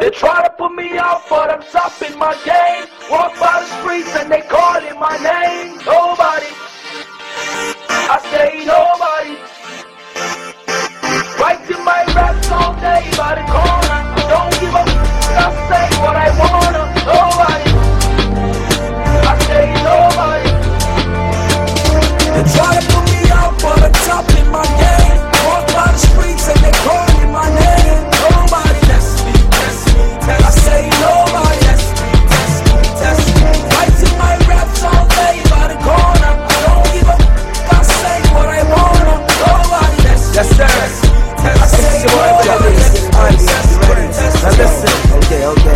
They try to put me out, but I'm top in my game. Walk by the streets and they calling my name. Nobody.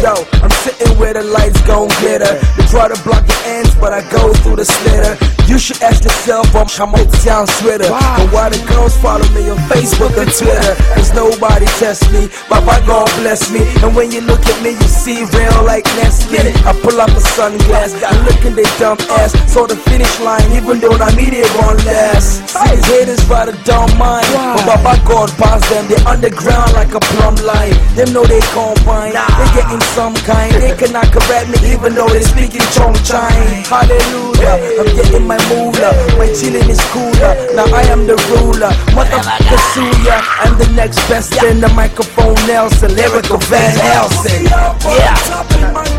Yo, I'm sitting where the lights gon' glitter. They try to block the ends, but I go through the slitter. You should ask yourself, I'm Shamote sound sweater. And why the girls follow me on Facebook and Twitter? Cause nobody test me, Baba God bless me. And when you look at me, you see real like Nestle. I pull up a sunglass, I look in they dumb ass. Saw the finish line, even though I mean it won't last. See the haters, but I don't mind. But Baba God pass them, they underground like a plumb line. Them know they combine, they getting some kind. They cannot correct me, even though they speaking Chong Chine. Hallelujah, I'm getting my moolah. My chillin' is cooler. Now I am the ruler. Motherfucker Suya, I'm the next best in the microphone Nelson, lyrical Van Helsing. Yeah.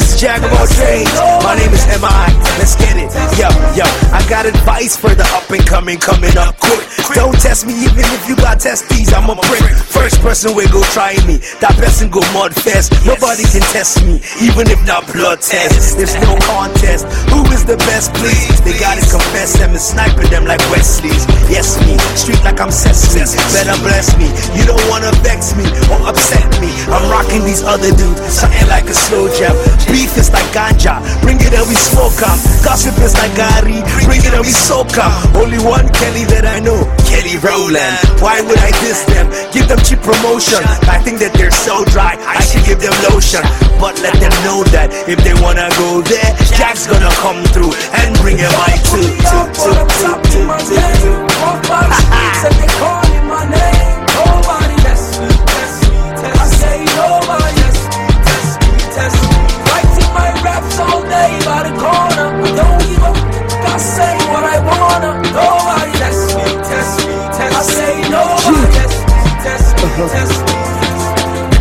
Of all trades. My name is M.I. Let's get it. Yo, yo, I got advice for the up and coming, coming up quick. Don't test me even if you got testes, I'm a prick. First person will go try me. That person go mud fest. Nobody can test me, even if not blood test. There's no contest. Who is the best, please? They gotta confess them and sniping them like Wesley's. Yes, me. Street like I'm Sesame. Better bless me. You don't wanna vex me or upset me. I'm rocking these other dudes, something like a slow jab. Beef is like ganja, bring it and we smoke 'em. Gossip is like gari, bring it and we soak 'em. Only one Kelly that I know, Kelly Rowland. Why would I diss them? Give them cheap promotion. I think that they're so dry, I should give them lotion. But let them know that if they wanna go there, Jack's gonna come through and bring a mic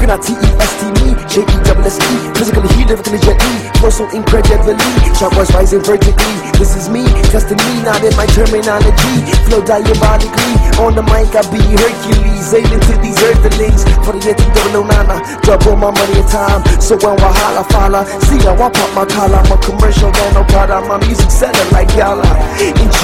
Looking at T-E-S-T me, J-E-S-S-E Physically, he lyrically gently Flow so incredibly Chart was rising vertically. This is me, testing me Not in my terminology. Flow diabolically On the mic, I be Hercules Alien to these earthlings. For the double nana Double my money and time. So when I holla, follow See how I pop my collar. A commercial man, no product My music selling like y'all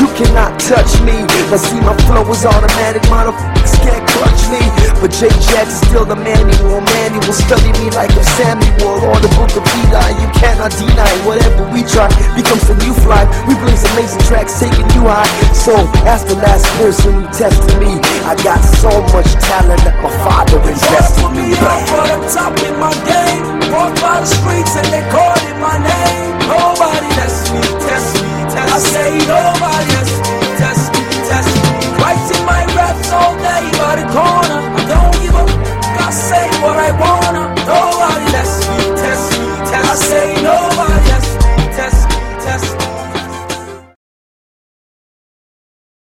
you cannot touch me. Now see, my flow is automatic, motherfuckers can't clutch me. But Jay Jackson's still the manual, will Study me like a Samuel or the book of Eli. You cannot deny whatever we try becomes a new fly. We bring amazing tracks, taking you high. So as the last person who tested me. I got so much talent that my father invested me. Back for the top in my game, Walk by the streets and they called it my name. Nobody tests me test me, test me. I say nobody.